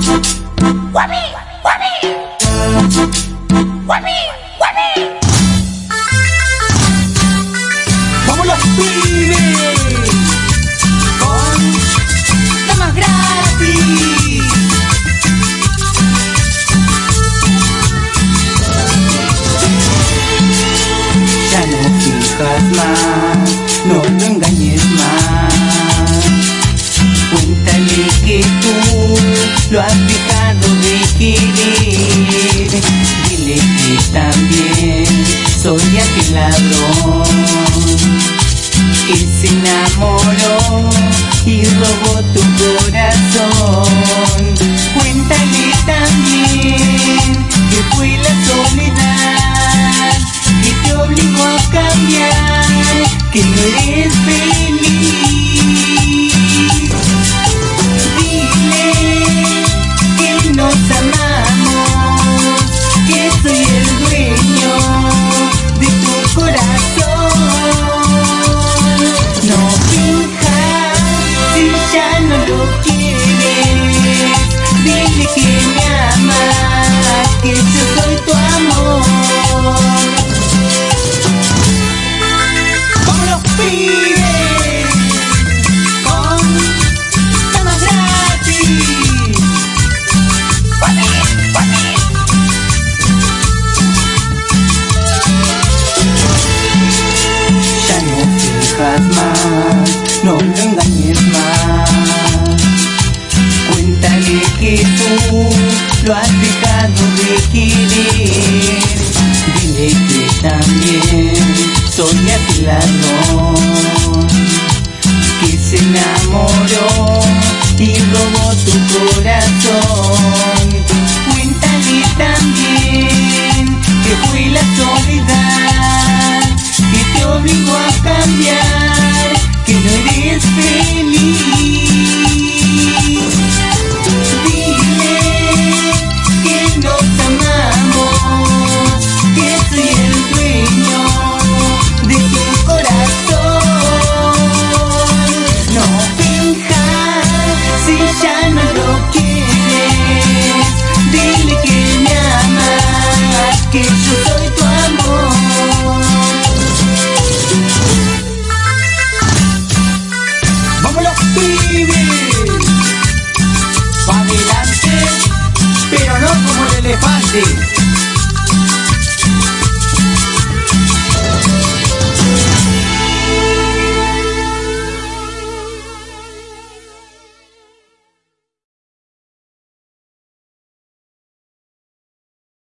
Guami, guami. Guami, guami. ¡Vamos los pibes! Con Estamos gratis. Ya no fijas más, no lo engañes más. Cuéntale que tú lo has dejado de querer. Dile que también soy aquel ladrón que se enamoró y robó tu corazón. Cuéntale también que fue la soledad que te obligó a cambiar, que no eres feliz. No lo engañes más. Cuéntale que tú lo has dejado de querer. Dile que también soy aquel ladrón que se enamoró y robó tu corazón. Que yo soy tu amor. ¡Vamos los pibes! Pa' adelante, pero no como el elefante.